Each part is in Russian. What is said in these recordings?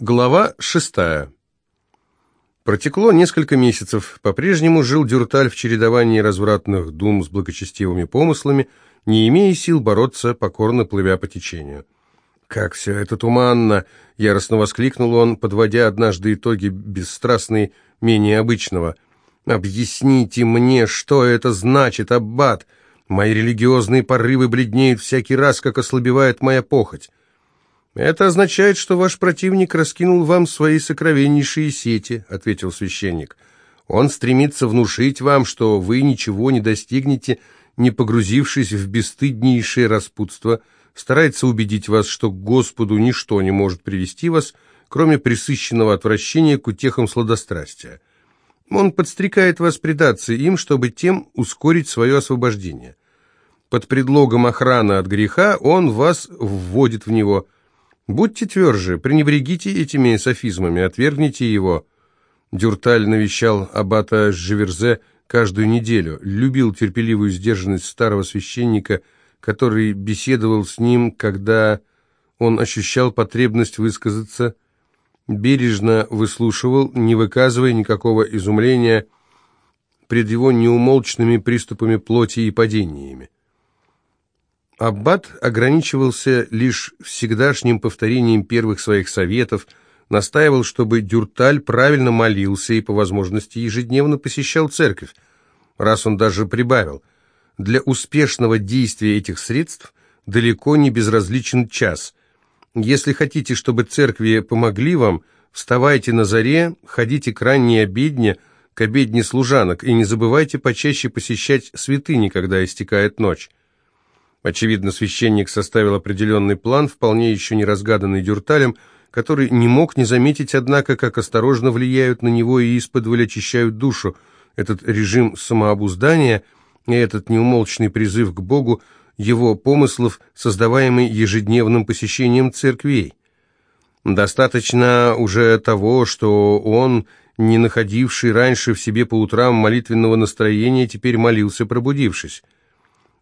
Глава шестая. Протекло несколько месяцев. По-прежнему жил Дюрталь в чередовании развратных дум с благочестивыми помыслами, не имея сил бороться, покорно плывя по течению. «Как все это туманно!» — яростно воскликнул он, подводя однажды итоги бесстрастные, менее обычного. «Объясните мне, что это значит, Аббат? Мои религиозные порывы бледнеют всякий раз, как ослабевает моя похоть. «Это означает, что ваш противник раскинул вам свои сокровеннейшие сети», — ответил священник. «Он стремится внушить вам, что вы ничего не достигнете, не погрузившись в бесстыднейшее распутство, старается убедить вас, что к Господу ничто не может привести вас, кроме присыщенного отвращения к утехам сладострастия. Он подстрекает вас предаться им, чтобы тем ускорить свое освобождение. Под предлогом охраны от греха он вас вводит в него – Будьте тверже, пренебрегите этими софизмами, отвергните его. Дюрталь навещал аббата Живерзе каждую неделю, любил терпеливую сдержанность старого священника, который беседовал с ним, когда он ощущал потребность высказаться, бережно выслушивал, не выказывая никакого изумления пред его неумолчными приступами плоти и падениями. Аббат ограничивался лишь всегдашним повторением первых своих советов, настаивал, чтобы Дюрталь правильно молился и по возможности ежедневно посещал церковь, раз он даже прибавил. Для успешного действия этих средств далеко не безразличен час. Если хотите, чтобы церкви помогли вам, вставайте на заре, ходите к ранней обедне, к обедне служанок, и не забывайте почаще посещать святыни, когда истекает ночь. Очевидно, священник составил определенный план, вполне еще не разгаданный Дюрталем, который не мог не заметить, однако, как осторожно влияют на него и исподволь очищают душу этот режим самообуздания и этот неумолчный призыв к Богу его помыслов, создаваемый ежедневным посещением церквей. Достаточно уже того, что он, не находивший раньше в себе по утрам молитвенного настроения, теперь молился, пробудившись.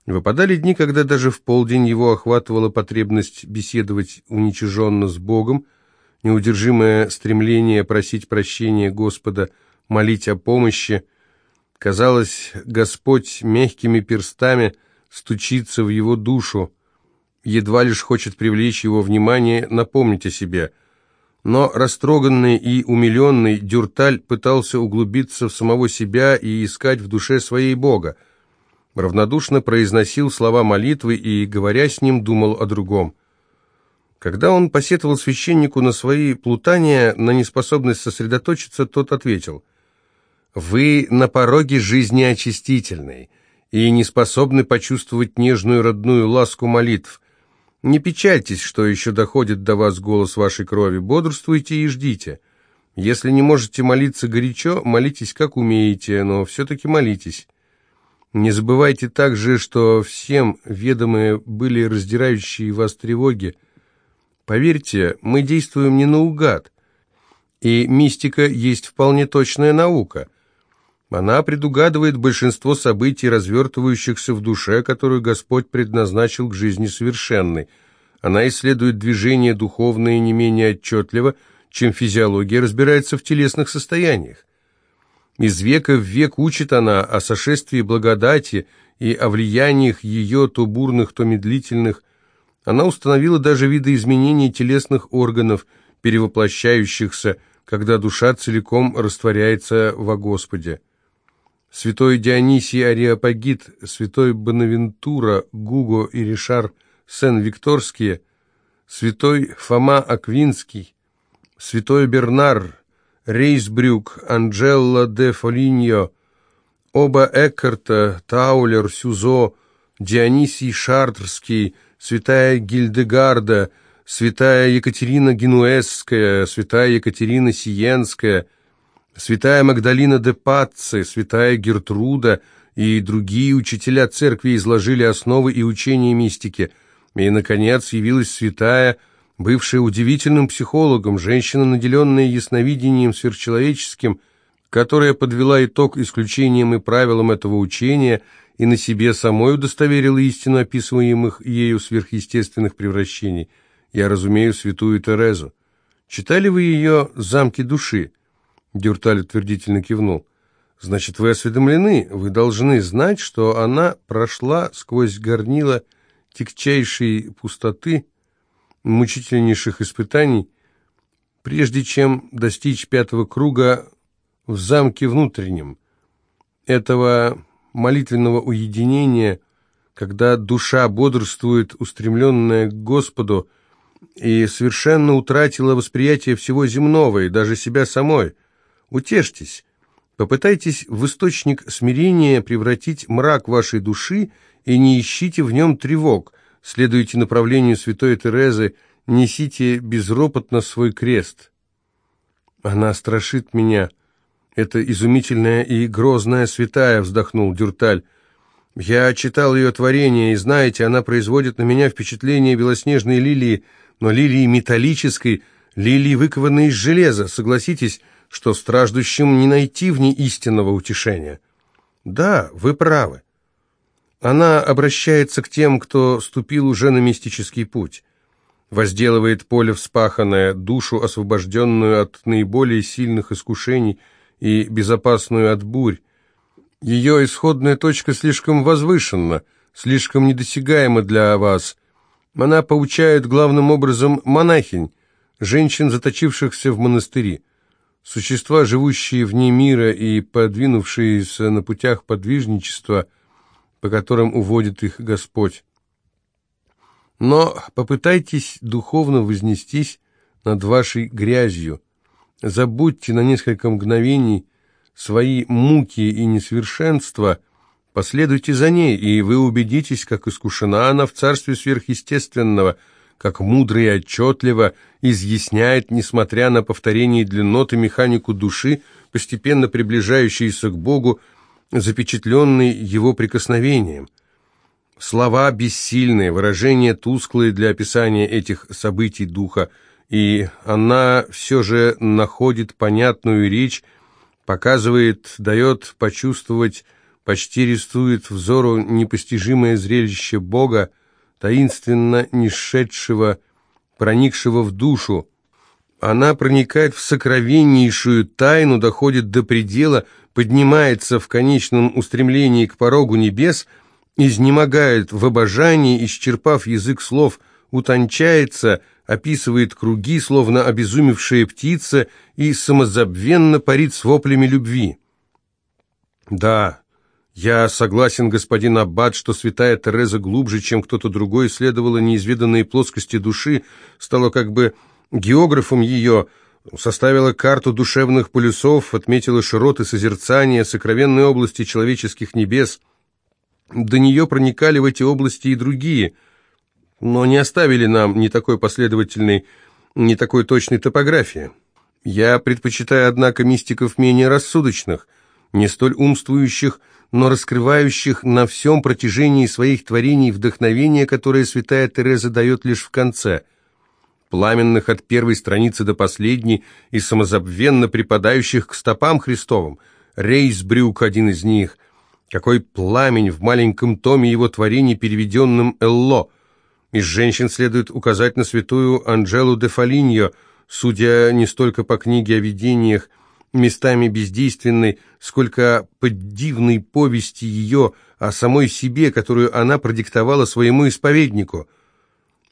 Выпадали дни, когда даже в полдень его охватывала потребность беседовать уничиженно с Богом, неудержимое стремление просить прощения Господа, молить о помощи. Казалось, Господь мягкими перстами стучится в его душу, едва лишь хочет привлечь его внимание, напомнить о себе. Но растроганный и умиленный Дюрталь пытался углубиться в самого себя и искать в душе своей Бога – равнодушно произносил слова молитвы и, говоря с ним, думал о другом. Когда он посетовал священнику на свои плутания, на неспособность сосредоточиться, тот ответил, «Вы на пороге жизни очистительной и не способны почувствовать нежную родную ласку молитв. Не печальтесь, что еще доходит до вас голос вашей крови, бодрствуйте и ждите. Если не можете молиться горячо, молитесь как умеете, но все-таки молитесь». Не забывайте также, что всем ведомые были раздирающие вас тревоги. Поверьте, мы действуем не наугад, и мистика есть вполне точная наука. Она предугадывает большинство событий, развертывающихся в душе, которую Господь предназначил к жизни совершенной. Она исследует движения духовные не менее отчетливо, чем физиология разбирается в телесных состояниях. Из века в век учит она о сошествии благодати и о влияниях ее то бурных, то медлительных. Она установила даже виды изменений телесных органов, перевоплощающихся, когда душа целиком растворяется во Господе. Святой Дионисий Ариапагит, святой Бонавентура, Гуго и Ришар Сен-Викторские, святой Фома Аквинский, святой Бернар, Рейсбрюк, Анджелла де Фолиньо, оба Эккарта, Таулер, Сюзо, Дионисий Шартрский, святая Гильдегарда, святая Екатерина Генуэзская, святая Екатерина Сиенская, святая Магдалина де Пацци, святая Гертруда и другие учителя церкви изложили основы и учения мистики. И, наконец, явилась святая бывшая удивительным психологом, женщина, наделенная ясновидением сверхчеловеческим, которая подвела итог исключениям и правилам этого учения и на себе самой удостоверила истину описываемых ею сверхъестественных превращений. Я разумею святую Терезу. Читали вы ее «Замки души»?» Дюрталь утвердительно кивнул. «Значит, вы осведомлены, вы должны знать, что она прошла сквозь горнила тягчайшей пустоты, мучительнейших испытаний, прежде чем достичь пятого круга в замке внутреннем, этого молитвенного уединения, когда душа бодрствует, устремленная к Господу, и совершенно утратила восприятие всего земного и даже себя самой. Утешьтесь, попытайтесь в источник смирения превратить мрак вашей души и не ищите в нем тревог, следуйте направлению святой Терезы, несите безропотно свой крест. Она страшит меня. Это изумительная и грозная святая, вздохнул Дюрталь. Я читал ее творение, и знаете, она производит на меня впечатление белоснежной лилии, но лилии металлической, лилии, выкованной из железа. Согласитесь, что страждущим не найти в ней истинного утешения. Да, вы правы. Она обращается к тем, кто ступил уже на мистический путь. Возделывает поле вспаханное, душу, освобожденную от наиболее сильных искушений и безопасную от бурь. Ее исходная точка слишком возвышенна, слишком недосягаема для вас – она поучает главным образом монахинь, женщин, заточившихся в монастыри. Существа, живущие вне мира и подвинувшиеся на путях подвижничества, по которым уводит их Господь. Но попытайтесь духовно вознестись над вашей грязью. Забудьте на несколько мгновений свои муки и несовершенства – Последуйте за ней, и вы убедитесь, как искушена она в царстве сверхъестественного, как мудро и отчетливо изъясняет, несмотря на повторение длинноты механику души, постепенно приближающейся к Богу, запечатленный его прикосновением. Слова бессильные, выражения тусклые для описания этих событий духа, и она все же находит понятную речь, показывает, дает почувствовать почти рисует взору непостижимое зрелище Бога, таинственно нешедшего, проникшего в душу. Она проникает в сокровеннейшую тайну, доходит до предела, поднимается в конечном устремлении к порогу небес, изнемогает в обожании, исчерпав язык слов, утончается, описывает круги, словно обезумевшая птица, и самозабвенно парит с воплями любви. Да, «Я согласен, господин Аббат, что святая Тереза глубже, чем кто-то другой, исследовала неизведанные плоскости души, стала как бы географом ее, составила карту душевных полюсов, отметила широты созерцания, сокровенные области человеческих небес. До нее проникали в эти области и другие, но не оставили нам ни такой последовательной, ни такой точной топографии. Я предпочитаю, однако, мистиков менее рассудочных, не столь умствующих, но раскрывающих на всем протяжении своих творений вдохновение, которое святая Тереза дает лишь в конце, пламенных от первой страницы до последней и самозабвенно припадающих к стопам Христовым. Рейсбрюк один из них. Какой пламень в маленьком томе его творений, переведенном Элло. Из женщин следует указать на святую Анджелу де Фалиньо, судя не столько по книге о видениях, местами бездейственной, сколько под дивной повести ее о самой себе, которую она продиктовала своему исповеднику.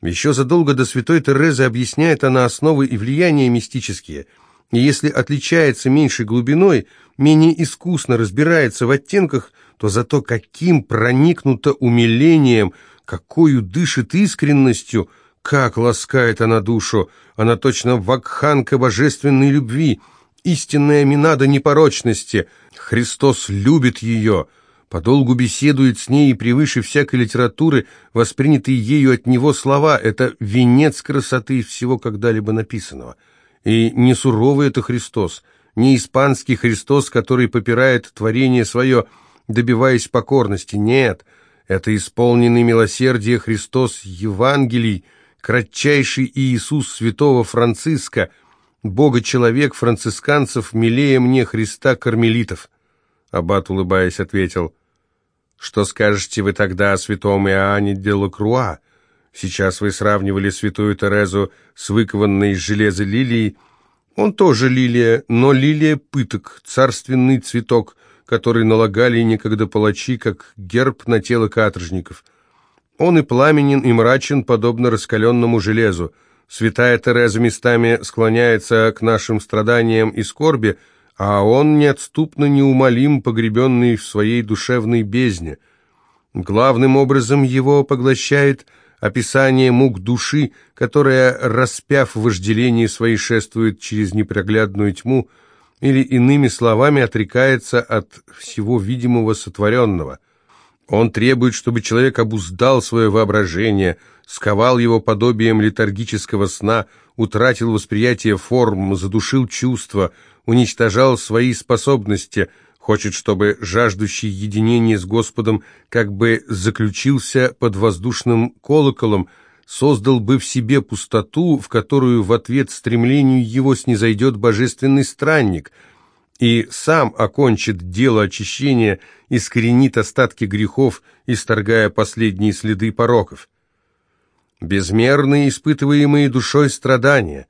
Еще задолго до святой Терезы объясняет она основы и влияния мистические, и если отличается меньшей глубиной, менее искусно разбирается в оттенках, то зато каким проникнуто умилением, какую дышит искренностью, как ласкает она душу, она точно вакханка божественной любви — истинная Минада непорочности. Христос любит ее, подолгу беседует с ней и превыше всякой литературы, воспринятые ею от него слова, это венец красоты всего когда-либо написанного. И не суровый это Христос, не испанский Христос, который попирает творение свое, добиваясь покорности, нет, это исполненный милосердия Христос Евангелий, кратчайший Иисус святого Франциска – Бога-человек францисканцев милее мне Христа кармелитов. Аббат, улыбаясь, ответил, «Что скажете вы тогда о святом Иоанне де Лакруа? Сейчас вы сравнивали святую Терезу с выкованной из железа лилией. Он тоже лилия, но лилия пыток, царственный цветок, который налагали некогда палачи, как герб на тело каторжников. Он и пламенен, и мрачен, подобно раскаленному железу. Святая Тереза местами склоняется к нашим страданиям и скорби, а он неотступно неумолим, погребенный в своей душевной бездне. Главным образом его поглощает описание мук души, которая, распяв вожделение своей, шествует через непроглядную тьму, или, иными словами, отрекается от всего видимого сотворенного. Он требует, чтобы человек обуздал свое воображение, сковал его подобием летаргического сна, утратил восприятие форм, задушил чувства, уничтожал свои способности – Хочет, чтобы жаждущий единения с Господом как бы заключился под воздушным колоколом, создал бы в себе пустоту, в которую в ответ стремлению его снизойдет божественный странник, и сам окончит дело очищения, искоренит остатки грехов, исторгая последние следы пороков. Безмерные испытываемые душой страдания.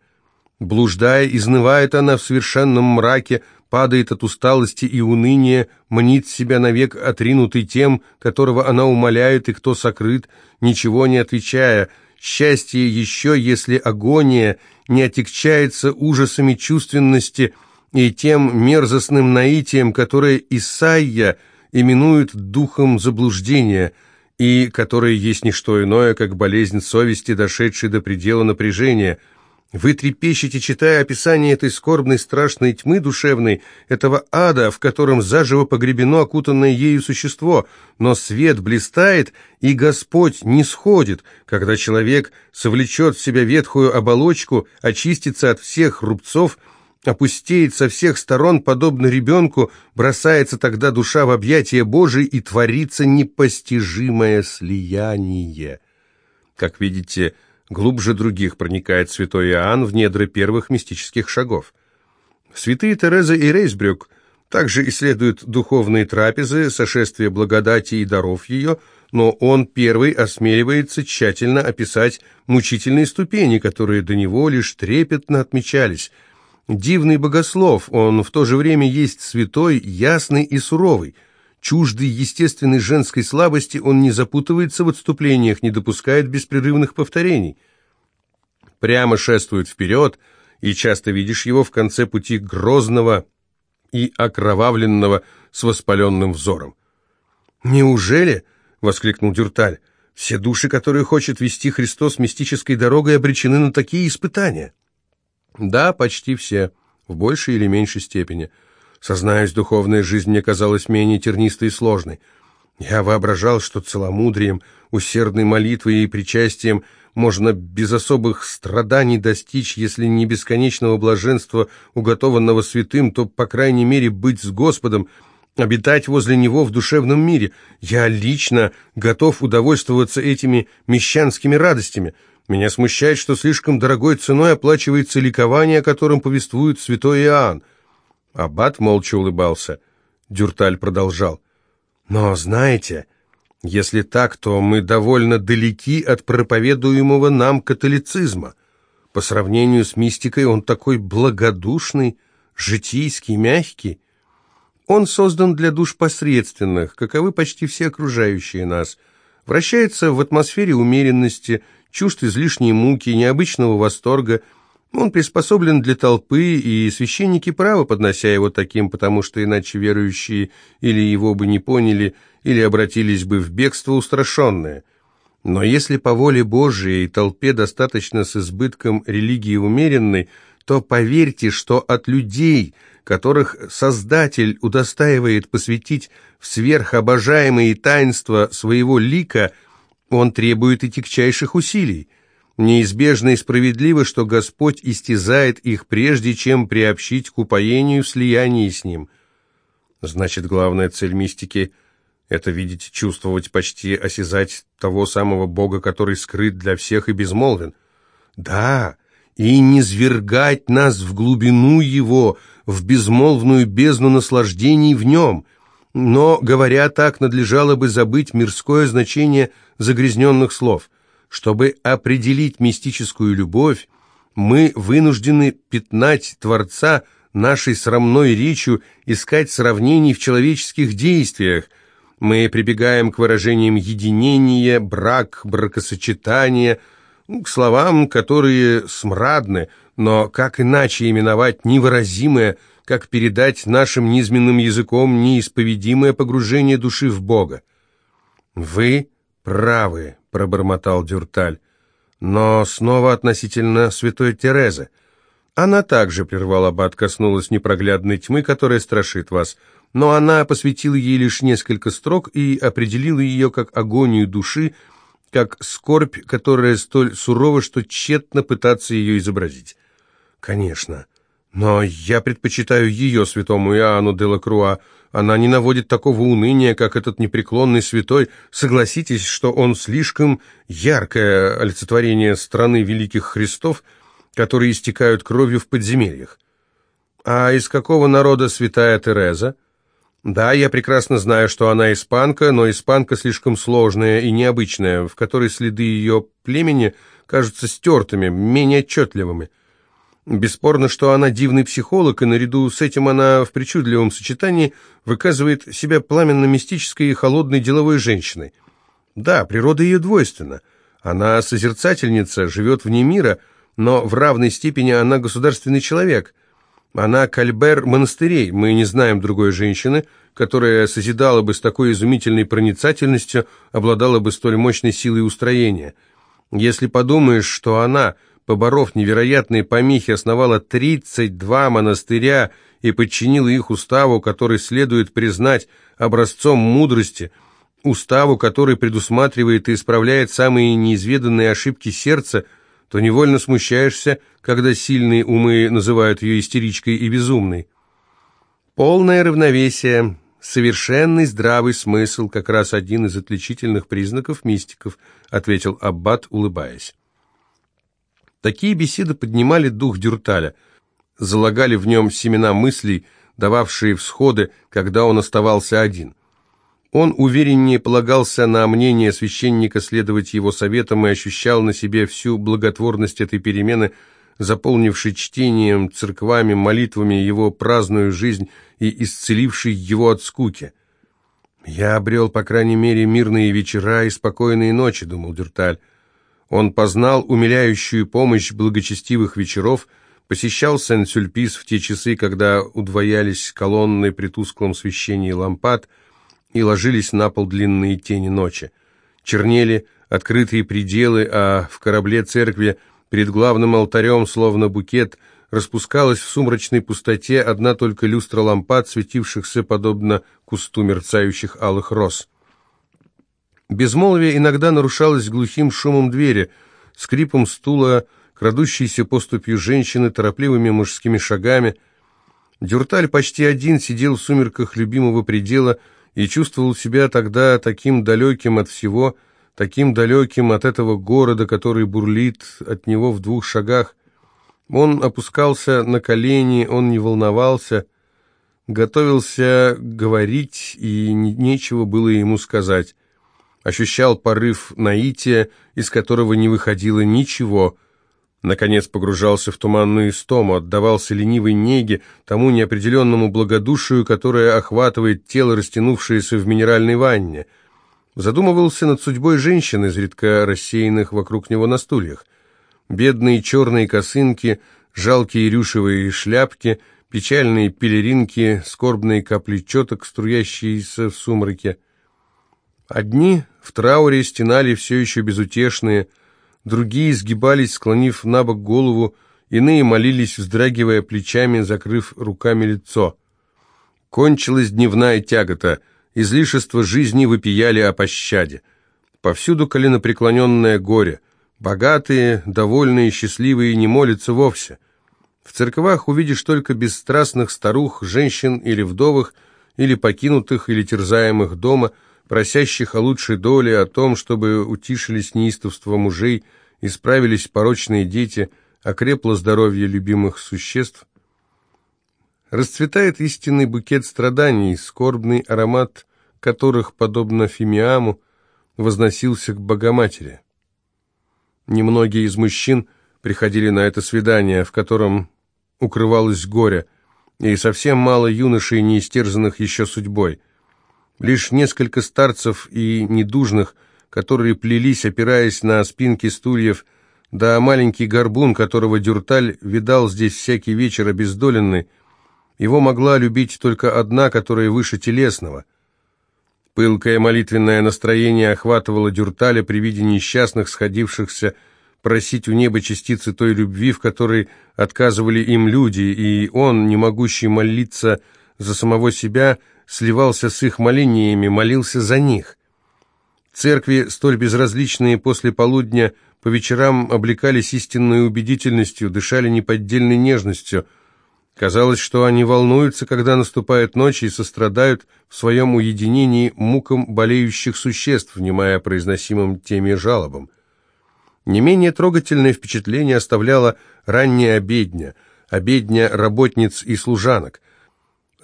Блуждая, изнывает она в совершенном мраке, падает от усталости и уныния, мнит себя навек отринутый тем, которого она умоляет и кто сокрыт, ничего не отвечая. Счастье еще, если агония не отягчается ужасами чувственности и тем мерзостным наитием, которое Исаия именует духом заблуждения – и которое есть не что иное, как болезнь совести, дошедшей до предела напряжения – вы трепещете, читая описание этой скорбной страшной тьмы душевной, этого ада, в котором заживо погребено окутанное ею существо, но свет блистает, и Господь не сходит, когда человек совлечет в себя ветхую оболочку, очистится от всех рубцов, опустеет со всех сторон, подобно ребенку, бросается тогда душа в объятия Божии и творится непостижимое слияние. Как видите, Глубже других проникает святой Иоанн в недры первых мистических шагов. Святые Тереза и Рейсбрюк также исследуют духовные трапезы, сошествие благодати и даров ее, но он первый осмеливается тщательно описать мучительные ступени, которые до него лишь трепетно отмечались. Дивный богослов, он в то же время есть святой, ясный и суровый – Чуждый естественной женской слабости, он не запутывается в отступлениях, не допускает беспрерывных повторений. Прямо шествует вперед, и часто видишь его в конце пути грозного и окровавленного с воспаленным взором. «Неужели?» — воскликнул Дюрталь. «Все души, которые хочет вести Христос мистической дорогой, обречены на такие испытания». «Да, почти все, в большей или меньшей степени». Сознаюсь, духовная жизнь мне казалась менее тернистой и сложной. Я воображал, что целомудрием, усердной молитвой и причастием можно без особых страданий достичь, если не бесконечного блаженства, уготованного святым, то, по крайней мере, быть с Господом, обитать возле Него в душевном мире. Я лично готов удовольствоваться этими мещанскими радостями. Меня смущает, что слишком дорогой ценой оплачивается ликование, о котором повествует святой Иоанн. Аббат молча улыбался. Дюрталь продолжал. «Но знаете, если так, то мы довольно далеки от проповедуемого нам католицизма. По сравнению с мистикой он такой благодушный, житийский, мягкий. Он создан для душ посредственных, каковы почти все окружающие нас. Вращается в атмосфере умеренности, чувств излишней муки, необычного восторга – он приспособлен для толпы, и священники правы, поднося его таким, потому что иначе верующие или его бы не поняли, или обратились бы в бегство устрашенное. Но если по воле Божией толпе достаточно с избытком религии умеренной, то поверьте, что от людей, которых Создатель удостаивает посвятить в сверхобожаемые таинства своего лика, он требует и тягчайших усилий. Неизбежно и справедливо, что Господь истязает их, прежде чем приобщить к упоению в слиянии с Ним. Значит, главная цель мистики — это видеть, чувствовать, почти осязать того самого Бога, который скрыт для всех и безмолвен. Да, и не свергать нас в глубину Его, в безмолвную бездну наслаждений в Нем. Но, говоря так, надлежало бы забыть мирское значение загрязненных слов — Чтобы определить мистическую любовь, мы вынуждены пятнать Творца нашей срамной речью, искать сравнений в человеческих действиях. Мы прибегаем к выражениям единения, брак, бракосочетание, к словам, которые смрадны, но как иначе именовать невыразимое, как передать нашим низменным языком неисповедимое погружение души в Бога? «Вы правы», — пробормотал Дюрталь, «но снова относительно святой Терезы. Она также, — прервал аббат, — коснулась непроглядной тьмы, которая страшит вас, но она посвятила ей лишь несколько строк и определила ее как агонию души, как скорбь, которая столь сурова, что тщетно пытаться ее изобразить. Конечно, но я предпочитаю ее, святому Иоанну де ла Круа, она не наводит такого уныния, как этот непреклонный святой. Согласитесь, что он слишком яркое олицетворение страны великих христов, которые истекают кровью в подземельях. А из какого народа святая Тереза? Да, я прекрасно знаю, что она испанка, но испанка слишком сложная и необычная, в которой следы ее племени кажутся стертыми, менее отчетливыми. Бесспорно, что она дивный психолог, и наряду с этим она в причудливом сочетании выказывает себя пламенно-мистической и холодной деловой женщиной. Да, природа ее двойственна. Она созерцательница, живет вне мира, но в равной степени она государственный человек. Она кальбер монастырей, мы не знаем другой женщины, которая созидала бы с такой изумительной проницательностью, обладала бы столь мощной силой устроения. Если подумаешь, что она поборов невероятные помехи, основала 32 монастыря и подчинила их уставу, который следует признать образцом мудрости, уставу, который предусматривает и исправляет самые неизведанные ошибки сердца, то невольно смущаешься, когда сильные умы называют ее истеричкой и безумной. Полное равновесие, совершенный здравый смысл – как раз один из отличительных признаков мистиков, ответил Аббат, улыбаясь. Такие беседы поднимали дух Дюрталя, залагали в нем семена мыслей, дававшие всходы, когда он оставался один. Он увереннее полагался на мнение священника следовать его советам и ощущал на себе всю благотворность этой перемены, заполнившей чтением, церквами, молитвами его праздную жизнь и исцелившей его от скуки. «Я обрел, по крайней мере, мирные вечера и спокойные ночи», — думал Дюрталь. Он познал умиляющую помощь благочестивых вечеров, посещал Сен-Сюльпис в те часы, когда удвоялись колонны при тусклом свещении лампад и ложились на пол длинные тени ночи. Чернели открытые пределы, а в корабле церкви перед главным алтарем, словно букет, распускалась в сумрачной пустоте одна только люстра лампад, светившихся подобно кусту мерцающих алых роз. Безмолвие иногда нарушалось глухим шумом двери, скрипом стула, крадущейся поступью женщины, торопливыми мужскими шагами. Дюрталь почти один сидел в сумерках любимого предела и чувствовал себя тогда таким далеким от всего, таким далеким от этого города, который бурлит от него в двух шагах. Он опускался на колени, он не волновался, готовился говорить, и нечего было ему сказать ощущал порыв наития, из которого не выходило ничего. Наконец погружался в туманную истому, отдавался ленивой неге, тому неопределенному благодушию, которое охватывает тело, растянувшееся в минеральной ванне. Задумывался над судьбой женщин, изредка рассеянных вокруг него на стульях. Бедные черные косынки, жалкие рюшевые шляпки, печальные пелеринки, скорбные капли четок, струящиеся в сумраке. Одни в трауре стенали все еще безутешные, другие сгибались, склонив на бок голову, иные молились, вздрагивая плечами, закрыв руками лицо. Кончилась дневная тягота, излишества жизни выпияли о пощаде. Повсюду коленопреклоненное горе. Богатые, довольные, счастливые не молятся вовсе. В церквах увидишь только бесстрастных старух, женщин или вдовых, или покинутых, или терзаемых дома – просящих о лучшей доле, о том, чтобы утишились неистовство мужей, исправились порочные дети, окрепло здоровье любимых существ. Расцветает истинный букет страданий, скорбный аромат которых, подобно фимиаму, возносился к Богоматери. Немногие из мужчин приходили на это свидание, в котором укрывалось горе, и совсем мало юношей, не истерзанных еще судьбой. Лишь несколько старцев и недужных, которые плелись, опираясь на спинки стульев, да маленький горбун, которого Дюрталь видал здесь всякий вечер обездоленный, его могла любить только одна, которая выше телесного. Пылкое молитвенное настроение охватывало Дюрталя при виде несчастных, сходившихся просить у неба частицы той любви, в которой отказывали им люди, и он, не могущий молиться за самого себя, сливался с их молениями, молился за них. Церкви, столь безразличные после полудня, по вечерам облекались истинной убедительностью, дышали неподдельной нежностью. Казалось, что они волнуются, когда наступает ночь, и сострадают в своем уединении мукам болеющих существ, внимая произносимым теми жалобам. Не менее трогательное впечатление оставляла ранняя обедня, обедня работниц и служанок.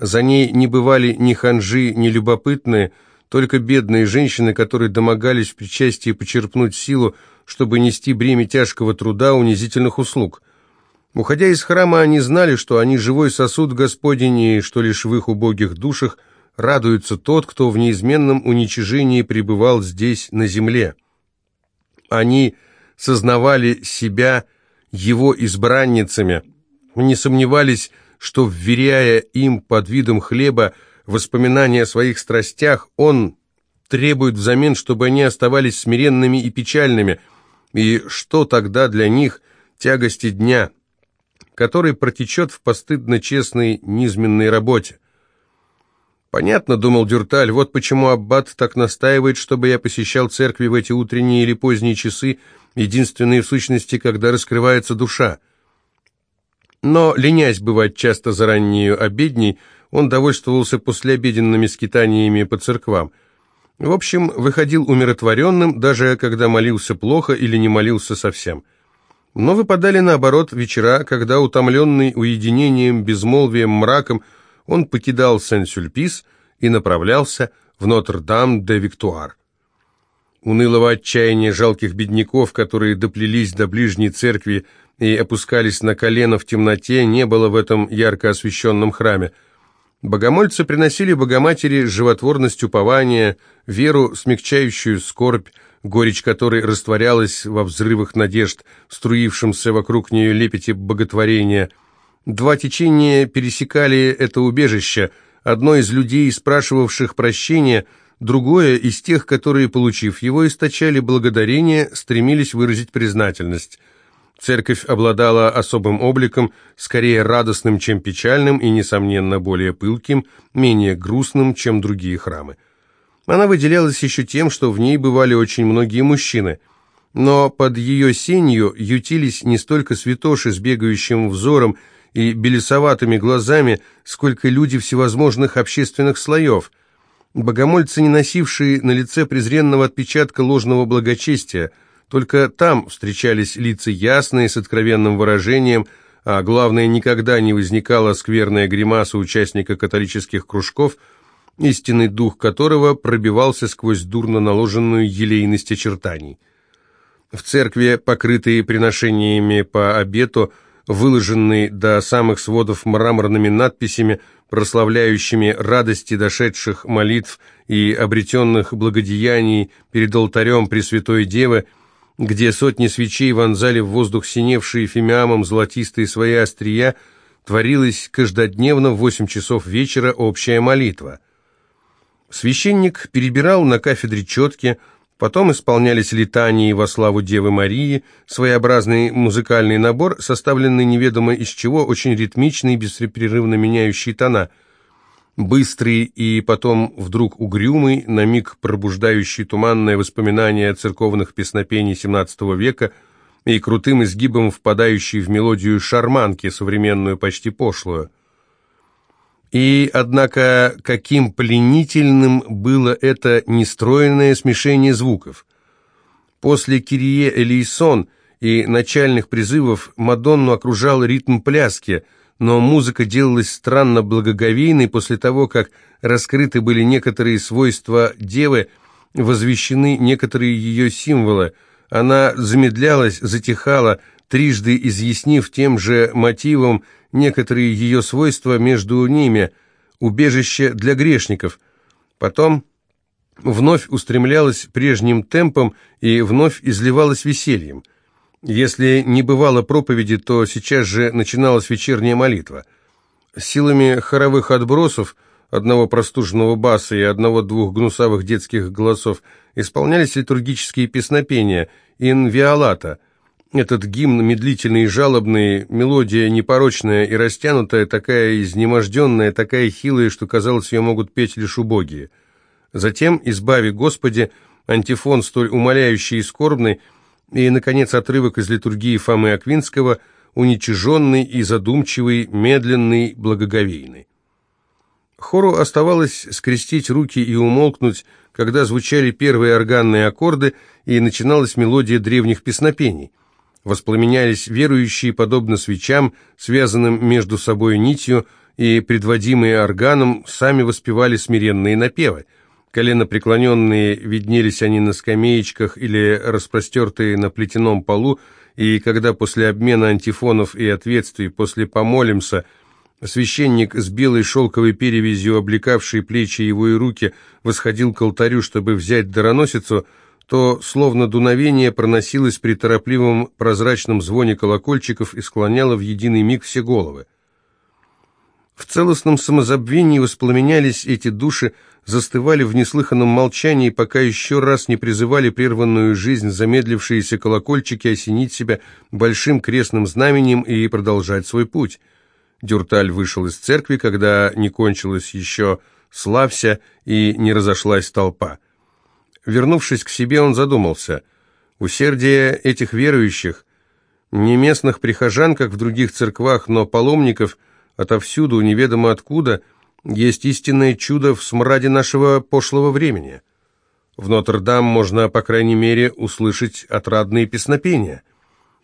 За ней не бывали ни ханжи, ни любопытные, только бедные женщины, которые домогались в причастии почерпнуть силу, чтобы нести бремя тяжкого труда, унизительных услуг. Уходя из храма, они знали, что они живой сосуд Господень, и что лишь в их убогих душах радуется тот, кто в неизменном уничижении пребывал здесь, на земле. Они сознавали себя его избранницами, не сомневались, что, вверяя им под видом хлеба воспоминания о своих страстях, он требует взамен, чтобы они оставались смиренными и печальными, и что тогда для них тягости дня, который протечет в постыдно честной низменной работе. Понятно, думал Дюрталь, вот почему Аббат так настаивает, чтобы я посещал церкви в эти утренние или поздние часы, единственные в сущности, когда раскрывается душа. Но, ленясь бывать часто за раннюю обедней, он довольствовался послеобеденными скитаниями по церквам. В общем, выходил умиротворенным, даже когда молился плохо или не молился совсем. Но выпадали, наоборот, вечера, когда, утомленный уединением, безмолвием, мраком, он покидал Сен-Сюльпис и направлялся в Нотр-Дам-де-Виктуар унылого отчаяния жалких бедняков, которые доплелись до ближней церкви и опускались на колено в темноте, не было в этом ярко освещенном храме. Богомольцы приносили Богоматери животворность упования, веру, смягчающую скорбь, горечь которой растворялась во взрывах надежд, струившемся вокруг нее лепете боготворения. Два течения пересекали это убежище. Одно из людей, спрашивавших прощения – Другое из тех, которые, получив его, источали благодарение, стремились выразить признательность. Церковь обладала особым обликом, скорее радостным, чем печальным, и, несомненно, более пылким, менее грустным, чем другие храмы. Она выделялась еще тем, что в ней бывали очень многие мужчины, но под ее сенью ютились не столько святоши с бегающим взором и белесоватыми глазами, сколько люди всевозможных общественных слоев – Богомольцы, не носившие на лице презренного отпечатка ложного благочестия, только там встречались лица ясные, с откровенным выражением, а главное, никогда не возникала скверная гримаса участника католических кружков, истинный дух которого пробивался сквозь дурно наложенную елейность очертаний. В церкви, покрытые приношениями по обету, выложенный до самых сводов мраморными надписями, прославляющими радости дошедших молитв и обретенных благодеяний перед алтарем Пресвятой Девы, где сотни свечей вонзали в воздух синевшие фимиамом золотистые свои острия, творилась каждодневно в восемь часов вечера общая молитва. Священник перебирал на кафедре четки, Потом исполнялись литании во славу Девы Марии, своеобразный музыкальный набор, составленный неведомо из чего, очень ритмичный, беспрерывно меняющий тона. Быстрый и потом вдруг угрюмый, на миг пробуждающий туманное воспоминание церковных песнопений XVII века и крутым изгибом впадающий в мелодию шарманки, современную почти пошлую. И, однако, каким пленительным было это нестроенное смешение звуков. После «Кирие Элейсон» и начальных призывов Мадонну окружал ритм пляски, но музыка делалась странно благоговейной после того, как раскрыты были некоторые свойства девы, возвещены некоторые ее символы, Она замедлялась, затихала, трижды изъяснив тем же мотивом некоторые ее свойства между ними, убежище для грешников. Потом вновь устремлялась прежним темпом и вновь изливалась весельем. Если не бывало проповеди, то сейчас же начиналась вечерняя молитва. Силами хоровых отбросов, одного простуженного баса и одного-двух гнусавых детских голосов, исполнялись литургические песнопения «Ин Виолата», этот гимн медлительный и жалобный, мелодия непорочная и растянутая, такая изнеможденная, такая хилая, что, казалось, ее могут петь лишь убогие. Затем «Избави Господи», антифон столь умоляющий и скорбный, и, наконец, отрывок из литургии Фомы Аквинского, уничиженный и задумчивый, медленный, благоговейный. Хору оставалось скрестить руки и умолкнуть, когда звучали первые органные аккорды и начиналась мелодия древних песнопений. Воспламенялись верующие, подобно свечам, связанным между собой нитью, и, предводимые органом, сами воспевали смиренные напевы – Колено преклоненные, виднелись они на скамеечках или распростертые на плетеном полу, и когда после обмена антифонов и ответствий, после «помолимся», священник с белой шелковой перевязью, облекавший плечи его и руки, восходил к алтарю, чтобы взять дароносицу, то, словно дуновение, проносилось при торопливом прозрачном звоне колокольчиков и склоняло в единый миг все головы. В целостном самозабвении воспламенялись эти души, застывали в неслыханном молчании, пока еще раз не призывали прерванную жизнь замедлившиеся колокольчики осенить себя большим крестным знаменем и продолжать свой путь. Дюрталь вышел из церкви, когда не кончилось еще «славься» и не разошлась толпа. Вернувшись к себе, он задумался. Усердие этих верующих, не местных прихожан, как в других церквах, но паломников, отовсюду, неведомо откуда – есть истинное чудо в смраде нашего пошлого времени. В Нотр-Дам можно, по крайней мере, услышать отрадные песнопения.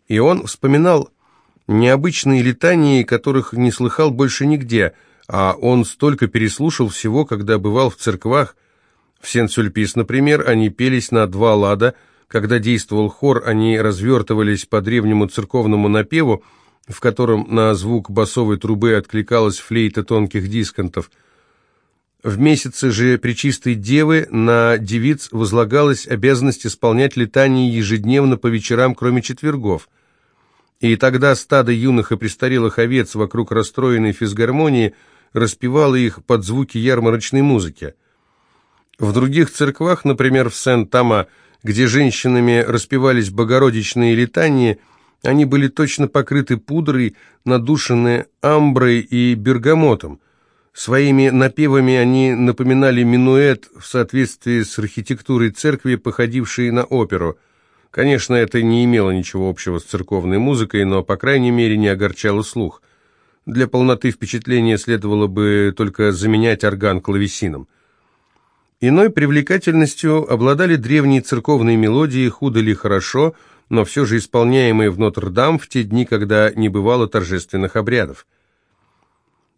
И он вспоминал необычные летания, которых не слыхал больше нигде, а он столько переслушал всего, когда бывал в церквах. В Сен-Сюльпис, например, они пелись на два лада, когда действовал хор, они развертывались по древнему церковному напеву, в котором на звук басовой трубы откликалась флейта тонких дисконтов. В месяце же Пречистой Девы на девиц возлагалась обязанность исполнять летание ежедневно по вечерам, кроме четвергов. И тогда стадо юных и престарелых овец вокруг расстроенной физгармонии распевало их под звуки ярмарочной музыки. В других церквах, например, в Сен-Тома, где женщинами распевались богородичные летания – они были точно покрыты пудрой, надушены амброй и бергамотом. Своими напевами они напоминали минуэт в соответствии с архитектурой церкви, походившей на оперу. Конечно, это не имело ничего общего с церковной музыкой, но, по крайней мере, не огорчало слух. Для полноты впечатления следовало бы только заменять орган клавесином. Иной привлекательностью обладали древние церковные мелодии, худо ли хорошо – но все же исполняемые в Нотр-Дам в те дни, когда не бывало торжественных обрядов.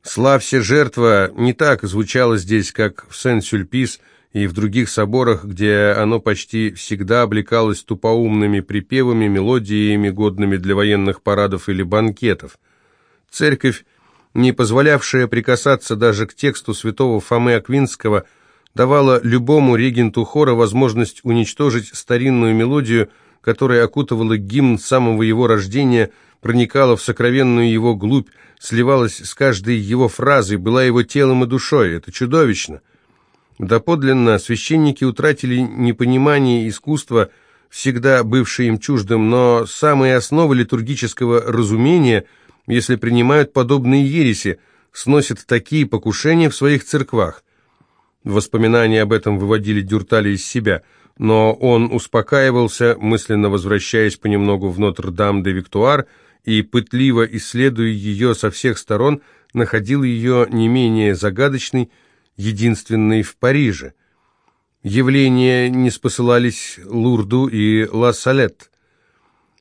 «Славься, жертва» не так звучало здесь, как в Сен-Сюльпис и в других соборах, где оно почти всегда облекалось тупоумными припевами, мелодиями, годными для военных парадов или банкетов. Церковь, не позволявшая прикасаться даже к тексту святого Фомы Аквинского, давала любому регенту хора возможность уничтожить старинную мелодию – которая окутывала гимн самого его рождения, проникала в сокровенную его глубь, сливалась с каждой его фразой, была его телом и душой. Это чудовищно. Доподлинно священники утратили непонимание искусства, всегда бывшее им чуждым, но самые основы литургического разумения, если принимают подобные ереси, сносят такие покушения в своих церквах. Воспоминания об этом выводили Дюртали из себя – но он успокаивался, мысленно возвращаясь понемногу в Нотр-Дам-де-Виктуар и, пытливо исследуя ее со всех сторон, находил ее не менее загадочной, единственной в Париже. Явления не спосылались Лурду и Ла Салет.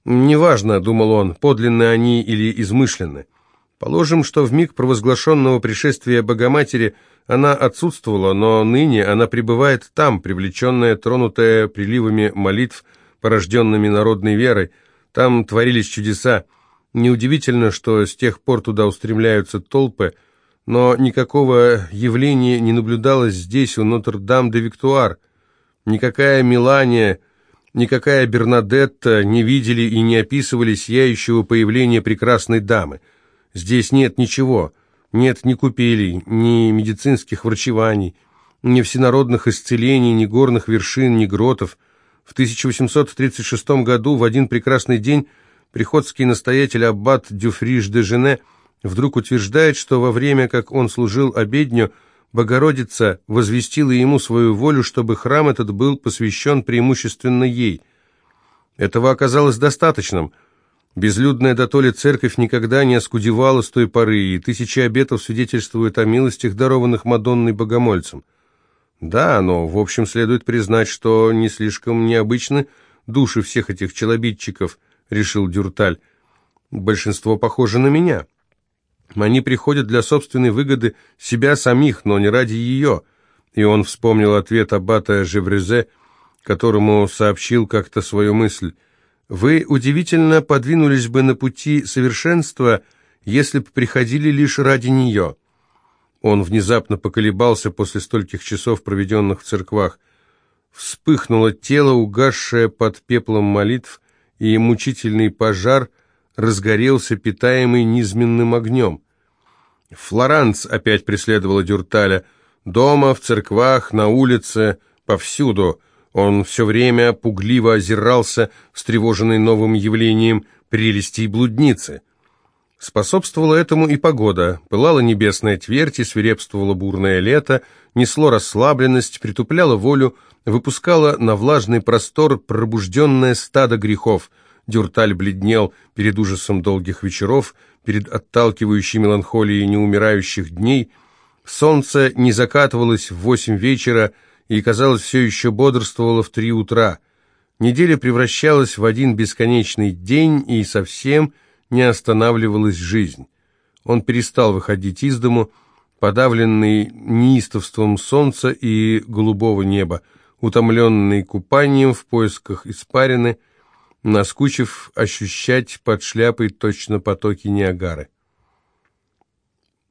«Неважно», — думал он, — «подлинны они или измышлены». Положим, что в миг провозглашенного пришествия Богоматери она отсутствовала, но ныне она пребывает там, привлеченная, тронутая приливами молитв, порожденными народной верой. Там творились чудеса. Неудивительно, что с тех пор туда устремляются толпы, но никакого явления не наблюдалось здесь, у Нотр-Дам-де-Виктуар. Никакая Мелания, никакая Бернадетта не видели и не описывали сияющего появления прекрасной дамы. Здесь нет ничего, нет ни купелей, ни медицинских врачеваний, ни всенародных исцелений, ни горных вершин, ни гротов. В 1836 году в один прекрасный день приходский настоятель аббат Дюфриш де Жене вдруг утверждает, что во время, как он служил обедню, Богородица возвестила ему свою волю, чтобы храм этот был посвящен преимущественно ей. Этого оказалось достаточным. Безлюдная дотоле церковь никогда не оскудевала с той поры, и тысячи обетов свидетельствуют о милостях, дарованных Мадонной богомольцам. Да, но в общем следует признать, что не слишком необычны души всех этих челобитчиков, решил Дюрталь. Большинство похоже на меня. Они приходят для собственной выгоды себя самих, но не ради ее. И он вспомнил ответ аббата Жеврезе, которому сообщил как-то свою мысль. «Вы удивительно подвинулись бы на пути совершенства, если бы приходили лишь ради нее». Он внезапно поколебался после стольких часов, проведенных в церквах. Вспыхнуло тело, угасшее под пеплом молитв, и мучительный пожар разгорелся, питаемый низменным огнем. Флоранс опять преследовала Дюрталя. Дома, в церквах, на улице, повсюду. Он все время пугливо озирался, встревоженный новым явлением прелести и блудницы. Способствовала этому и погода. Пылала небесная твердь и свирепствовало бурное лето, несло расслабленность, притупляло волю, выпускало на влажный простор пробужденное стадо грехов. Дюрталь бледнел перед ужасом долгих вечеров, перед отталкивающей меланхолией неумирающих дней. Солнце не закатывалось в восемь вечера и, казалось, все еще бодрствовало в три утра. Неделя превращалась в один бесконечный день и совсем не останавливалась жизнь. Он перестал выходить из дому, подавленный неистовством солнца и голубого неба, утомленный купанием в поисках испарины, наскучив ощущать под шляпой точно потоки Ниагары.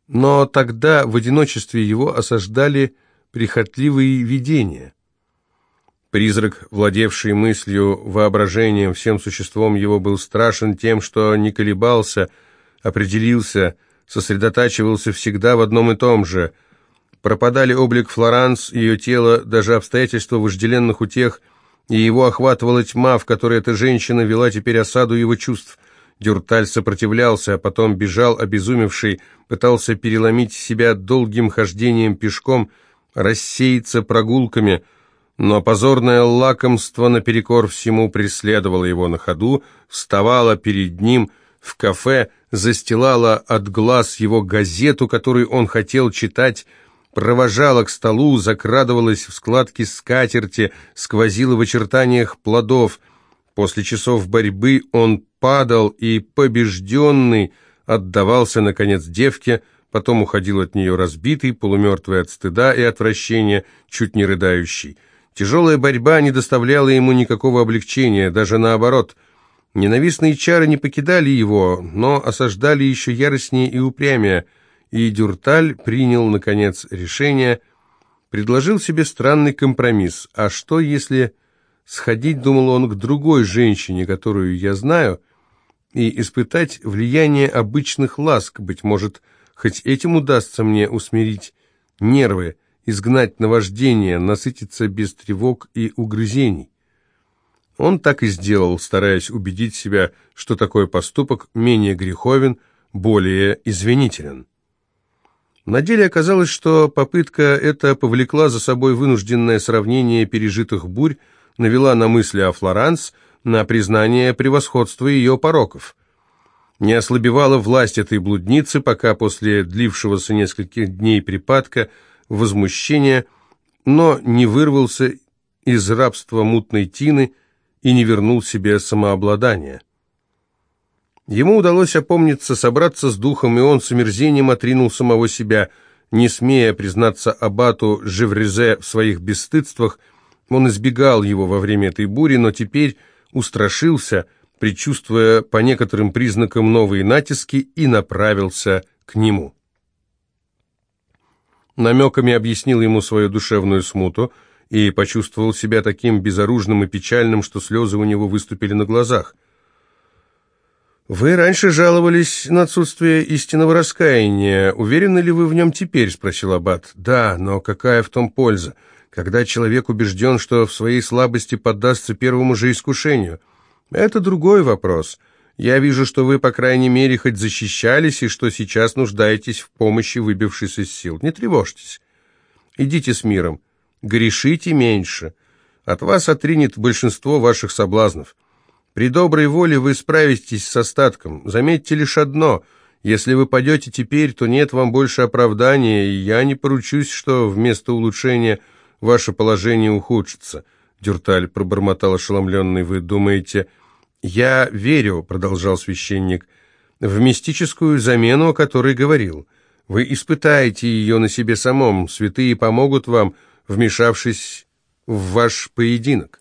Но тогда в одиночестве его осаждали прихотливые видения. Призрак, владевший мыслью, воображением, всем существом его был страшен тем, что не колебался, определился, сосредотачивался всегда в одном и том же. Пропадали облик Флоранс, ее тело, даже обстоятельства вожделенных утех, и его охватывала тьма, в которой эта женщина вела теперь осаду его чувств. Дюрталь сопротивлялся, а потом бежал обезумевший, пытался переломить себя долгим хождением пешком, рассеяться прогулками – но позорное лакомство наперекор всему преследовало его на ходу, вставало перед ним в кафе, застилало от глаз его газету, которую он хотел читать, провожала к столу, закрадывалась в складки скатерти, сквозила в очертаниях плодов. После часов борьбы он падал и, побежденный, отдавался, наконец, девке, потом уходил от нее разбитый, полумертвый от стыда и отвращения, чуть не рыдающий. Тяжелая борьба не доставляла ему никакого облегчения, даже наоборот. Ненавистные чары не покидали его, но осаждали еще яростнее и упрямее, и Дюрталь принял, наконец, решение, предложил себе странный компромисс. А что, если сходить, думал он, к другой женщине, которую я знаю, и испытать влияние обычных ласк, быть может, хоть этим удастся мне усмирить нервы, изгнать наваждение, насытиться без тревог и угрызений. Он так и сделал, стараясь убедить себя, что такой поступок менее греховен, более извинителен. На деле оказалось, что попытка эта повлекла за собой вынужденное сравнение пережитых бурь, навела на мысли о Флоранс, на признание превосходства ее пороков. Не ослабевала власть этой блудницы, пока после длившегося нескольких дней припадка – возмущения, но не вырвался из рабства мутной тины и не вернул себе самообладание. Ему удалось опомниться, собраться с духом, и он с омерзением отринул самого себя, не смея признаться абату Жеврезе в своих бесстыдствах, он избегал его во время этой бури, но теперь устрашился, предчувствуя по некоторым признакам новые натиски, и направился к нему. Намеками объяснил ему свою душевную смуту и почувствовал себя таким безоружным и печальным, что слезы у него выступили на глазах. «Вы раньше жаловались на отсутствие истинного раскаяния. Уверены ли вы в нем теперь?» — спросил Аббат. «Да, но какая в том польза, когда человек убежден, что в своей слабости поддастся первому же искушению? Это другой вопрос. Я вижу, что вы, по крайней мере, хоть защищались, и что сейчас нуждаетесь в помощи, выбившись из сил. Не тревожьтесь. Идите с миром. Грешите меньше. От вас отринет большинство ваших соблазнов». При доброй воле вы справитесь с остатком. Заметьте лишь одно. Если вы падете теперь, то нет вам больше оправдания, и я не поручусь, что вместо улучшения ваше положение ухудшится. Дюрталь пробормотал ошеломленный. Вы думаете... «Я верю», — продолжал священник, — «в мистическую замену, о которой говорил. Вы испытаете ее на себе самом, святые помогут вам, вмешавшись в ваш поединок»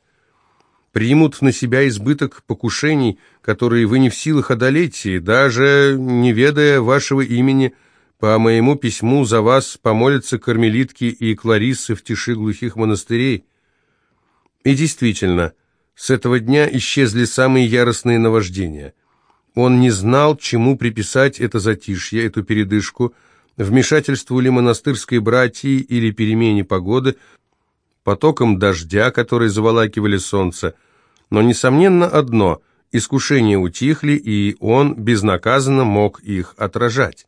примут на себя избыток покушений, которые вы не в силах одолеть, и даже, не ведая вашего имени, по моему письму за вас помолятся кармелитки и клариссы в тиши глухих монастырей. И действительно, с этого дня исчезли самые яростные наваждения. Он не знал, чему приписать это затишье, эту передышку, вмешательству ли монастырской братьи или перемене погоды, потоком дождя, которые заволакивали солнце, но, несомненно, одно – искушения утихли, и он безнаказанно мог их отражать.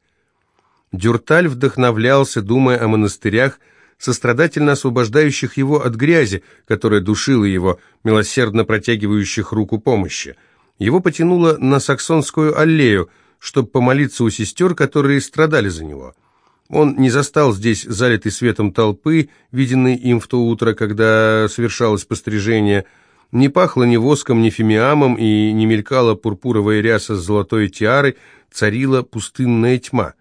Дюрталь вдохновлялся, думая о монастырях, сострадательно освобождающих его от грязи, которая душила его, милосердно протягивающих руку помощи. Его потянуло на Саксонскую аллею, чтобы помолиться у сестер, которые страдали за него. Он не застал здесь залитый светом толпы, виденный им в то утро, когда совершалось пострижение – не пахло ни воском, ни фимиамом, и не мелькала пурпуровая ряса с золотой тиарой, царила пустынная тьма.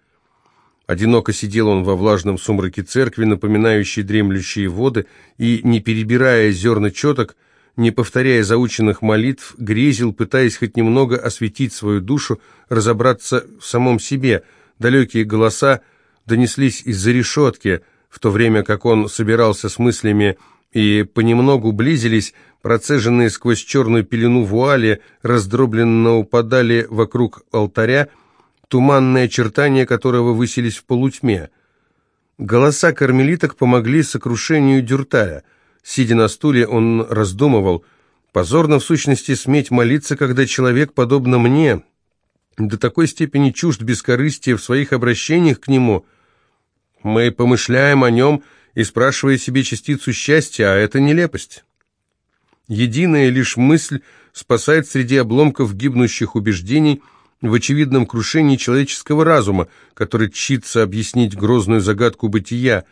Одиноко сидел он во влажном сумраке церкви, напоминающей дремлющие воды, и, не перебирая зерна четок, не повторяя заученных молитв, грезил, пытаясь хоть немного осветить свою душу, разобраться в самом себе. Далекие голоса донеслись из-за решетки, в то время как он собирался с мыслями и понемногу близились, процеженные сквозь черную пелену вуали, раздробленно упадали вокруг алтаря, туманные очертания которого высились в полутьме. Голоса кармелиток помогли сокрушению Дюрталя. Сидя на стуле, он раздумывал, позорно в сущности сметь молиться, когда человек, подобно мне, до такой степени чужд бескорыстия в своих обращениях к нему. Мы помышляем о нем и спрашивая себе частицу счастья, а это нелепость. Единая лишь мысль спасает среди обломков гибнущих убеждений в очевидном крушении человеческого разума, который чится объяснить грозную загадку бытия.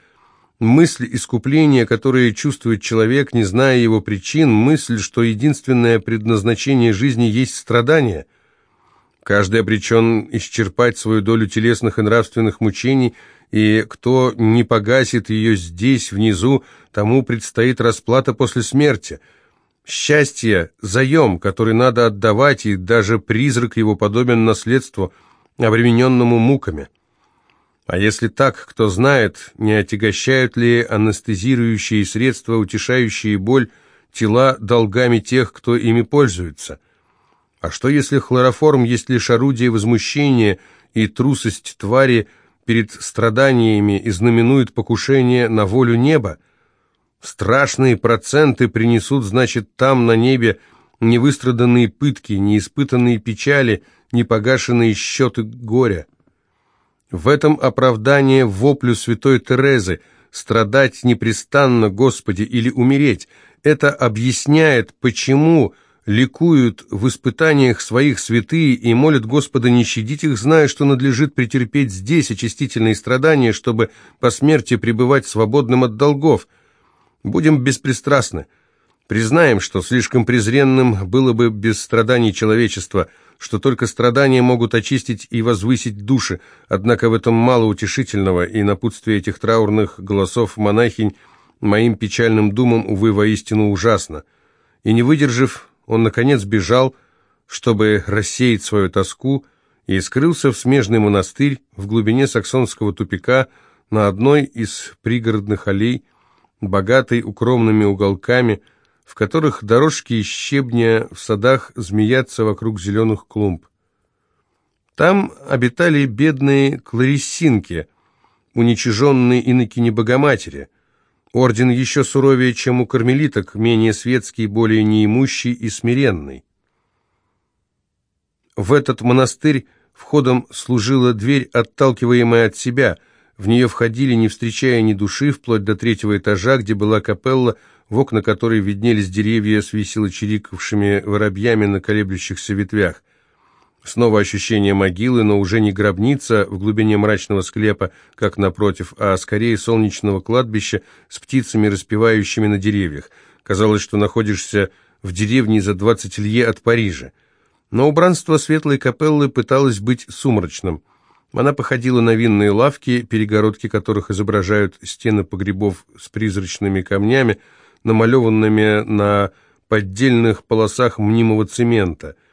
Мысль искупления, которое чувствует человек, не зная его причин, мысль, что единственное предназначение жизни есть страдание. Каждый обречен исчерпать свою долю телесных и нравственных мучений, и кто не погасит ее здесь, внизу, тому предстоит расплата после смерти – Счастье – заем, который надо отдавать, и даже призрак его подобен наследству, обремененному муками. А если так, кто знает, не отягощают ли анестезирующие средства, утешающие боль, тела долгами тех, кто ими пользуется? А что если хлороформ есть лишь орудие возмущения, и трусость твари перед страданиями и знаменует покушение на волю неба? Страшные проценты принесут, значит, там, на небе, невыстраданные пытки, неиспытанные печали, непогашенные счеты горя. В этом оправдание воплю святой Терезы «страдать непрестанно, Господи, или умереть» это объясняет, почему ликуют в испытаниях своих святые и молят Господа не щадить их, зная, что надлежит претерпеть здесь очистительные страдания, чтобы по смерти пребывать свободным от долгов – Будем беспристрастны. Признаем, что слишком презренным было бы без страданий человечества, что только страдания могут очистить и возвысить души, однако в этом мало утешительного, и напутствие этих траурных голосов монахинь моим печальным думам, увы, воистину ужасно. И не выдержав, он, наконец, бежал, чтобы рассеять свою тоску, и скрылся в смежный монастырь в глубине саксонского тупика на одной из пригородных аллей, богатой укромными уголками, в которых дорожки из щебня в садах змеятся вокруг зеленых клумб. Там обитали бедные клариссинки, уничиженные инокини Богоматери. Орден еще суровее, чем у кармелиток, менее светский, более неимущий и смиренный. В этот монастырь входом служила дверь, отталкиваемая от себя. В нее входили, не встречая ни души, вплоть до третьего этажа, где была капелла, в окна которой виднелись деревья с весело чирикавшими воробьями на колеблющихся ветвях. Снова ощущение могилы, но уже не гробница в глубине мрачного склепа, как напротив, а скорее солнечного кладбища с птицами, распевающими на деревьях. Казалось, что находишься в деревне за 20 лье от Парижа. Но убранство светлой капеллы пыталось быть сумрачным. Она походила на винные лавки, перегородки которых изображают стены погребов с призрачными камнями, намалеванными на поддельных полосах мнимого цемента –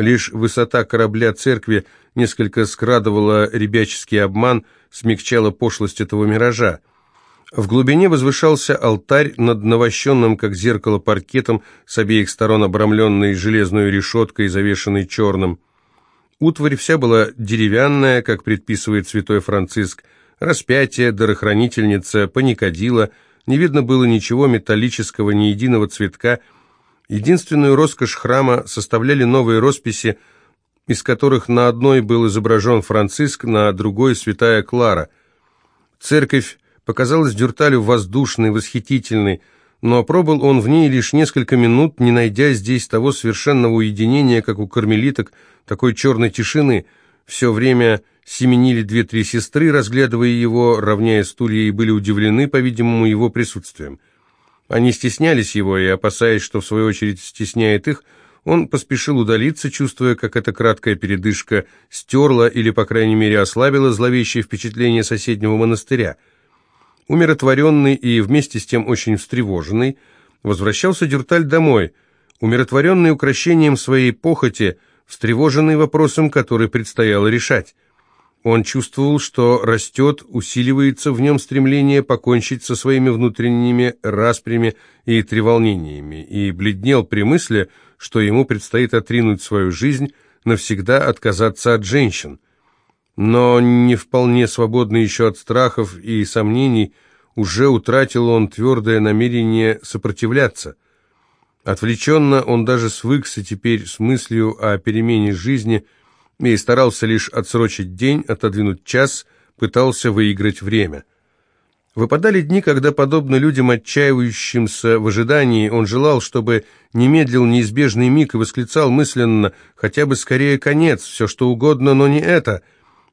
Лишь высота корабля церкви несколько скрадывала ребяческий обман, смягчала пошлость этого миража. В глубине возвышался алтарь над навощенным, как зеркало, паркетом, с обеих сторон обрамленный железной решеткой, завешенной черным. Утварь вся была деревянная, как предписывает святой Франциск, распятие, дарохранительница, паникадила, не видно было ничего металлического, ни единого цветка – Единственную роскошь храма составляли новые росписи, из которых на одной был изображен Франциск, на другой – святая Клара. Церковь показалась Дюрталю воздушной, восхитительной, но пробыл он в ней лишь несколько минут, не найдя здесь того совершенного уединения, как у кармелиток, такой черной тишины. Все время семенили две-три сестры, разглядывая его, равняя стулья, и были удивлены, по-видимому, его присутствием. Они стеснялись его, и, опасаясь, что в свою очередь стесняет их, он поспешил удалиться, чувствуя, как эта краткая передышка стерла или, по крайней мере, ослабила зловещее впечатление соседнего монастыря. Умиротворенный и вместе с тем очень встревоженный, возвращался Дюрталь домой, умиротворенный укращением своей похоти, встревоженный вопросом, который предстояло решать. Он чувствовал, что растет, усиливается в нем стремление покончить со своими внутренними распрями и треволнениями, и бледнел при мысли, что ему предстоит отринуть свою жизнь, навсегда отказаться от женщин. Но не вполне свободный еще от страхов и сомнений, уже утратил он твердое намерение сопротивляться. Отвлеченно он даже свыкся теперь с мыслью о перемене жизни – и старался лишь отсрочить день, отодвинуть час, пытался выиграть время. Выпадали дни, когда, подобно людям, отчаивающимся в ожидании, он желал, чтобы не медлил неизбежный миг и восклицал мысленно хотя бы скорее конец, все что угодно, но не это.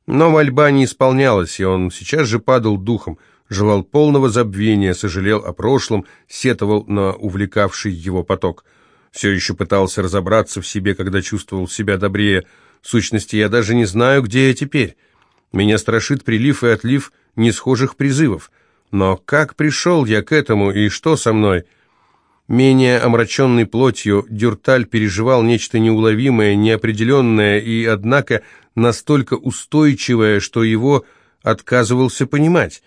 Но мольба не исполнялась, и он сейчас же падал духом, желал полного забвения, сожалел о прошлом, сетовал на увлекавший его поток. Все еще пытался разобраться в себе, когда чувствовал себя добрее, в сущности, я даже не знаю, где я теперь. Меня страшит прилив и отлив несхожих призывов. Но как пришел я к этому, и что со мной? Менее омраченный плотью, Дюрталь переживал нечто неуловимое, неопределенное и, однако, настолько устойчивое, что его отказывался понимать.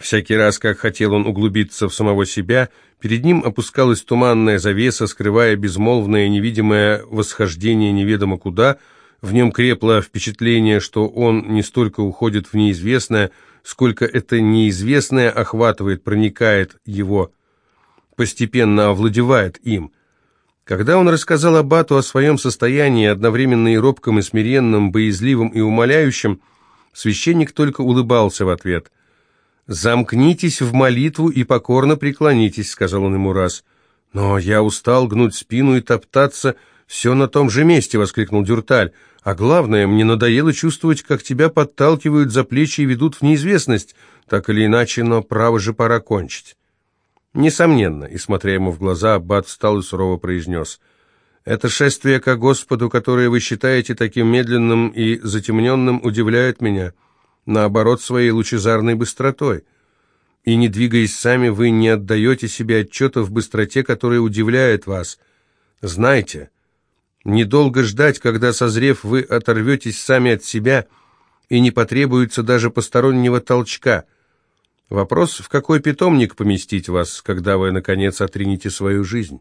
Всякий раз, как хотел он углубиться в самого себя, перед ним опускалась туманная завеса, скрывая безмолвное невидимое восхождение неведомо куда – в нем крепло впечатление, что он не столько уходит в неизвестное, сколько это неизвестное охватывает, проникает его, постепенно овладевает им. Когда он рассказал Аббату о своем состоянии, одновременно и робком, и смиренным, боязливым и умоляющим, священник только улыбался в ответ. «Замкнитесь в молитву и покорно преклонитесь», — сказал он ему раз. «Но я устал гнуть спину и топтаться все на том же месте», — воскликнул Дюрталь. А главное, мне надоело чувствовать, как тебя подталкивают за плечи и ведут в неизвестность. Так или иначе, но право же пора кончить. Несомненно, и смотря ему в глаза, Аббат встал и сурово произнес. «Это шествие ко Господу, которое вы считаете таким медленным и затемненным, удивляет меня, наоборот, своей лучезарной быстротой. И не двигаясь сами, вы не отдаете себе отчета в быстроте, которая удивляет вас. Знайте, недолго ждать, когда, созрев, вы оторветесь сами от себя, и не потребуется даже постороннего толчка. Вопрос, в какой питомник поместить вас, когда вы, наконец, отринете свою жизнь.